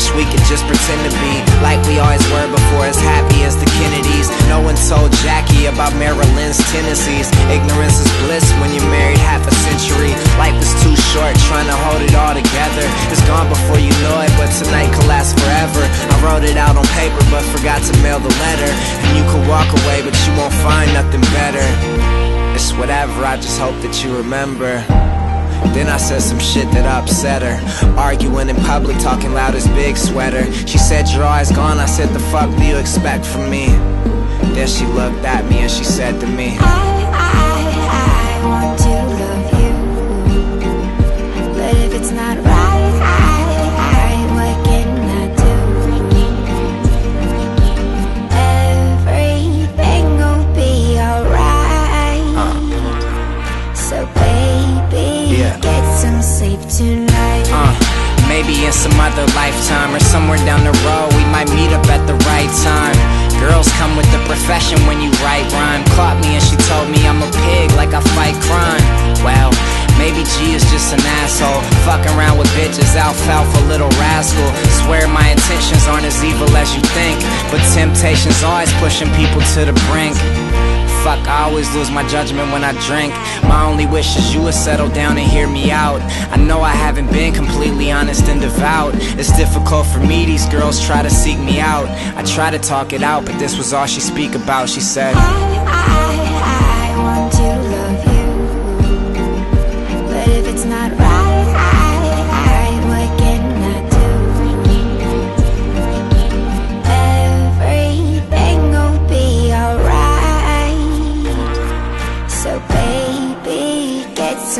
wish we could just pretend to be like we always were before, as happy as the Kennedys. No one told Jackie about Marilyn's tendencies. Ignorance is bliss when you're married half a century. Life is too short, trying to hold it all together. It's gone before you know it, but tonight can last forever. I wrote it out on paper, but forgot to mail the letter. And you could walk away, but you won't find nothing better. It's whatever, I just hope that you remember. Then I said some shit that upset her. Arguing in public, talking loud as Big Sweater. She said, Your eyes gone. I said, The fuck do you expect from me? Then she looked at me and she said to me, I, I, I want to some sleep tonight. Uh, maybe in some other lifetime or somewhere down the road we might meet up at the right time. Girls come with the profession when you write rhyme. Caught me and she told me I'm a pig like I fight crime. Well, maybe G is just an asshole. Fucking around with bitches, alfalfa little rascal. Swear my intentions aren't as evil as you think. But temptation's always pushing people to the brink. Fuck, I always lose my judgment when I drink. My only wish is you would settle down and hear me out. I know I haven't been completely honest and devout. It's difficult for me, these girls try to seek me out. I try to talk it out, but this was all she speak about. She said, I, I, I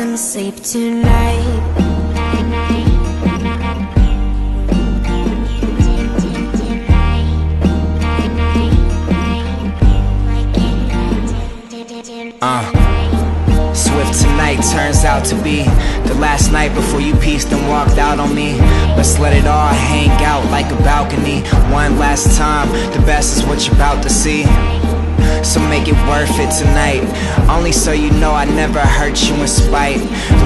some sleep tonight. uh. Swift tonight turns out to be the last night before you pieced and walked out on me. Let's let it all hang out like a balcony. One last time, the best is what you're about to see. Make it worth it tonight. Only so you know I never hurt you in spite.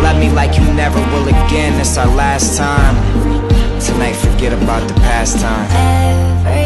Love me like you never will again. It's our last time. Tonight, forget about the past time. Every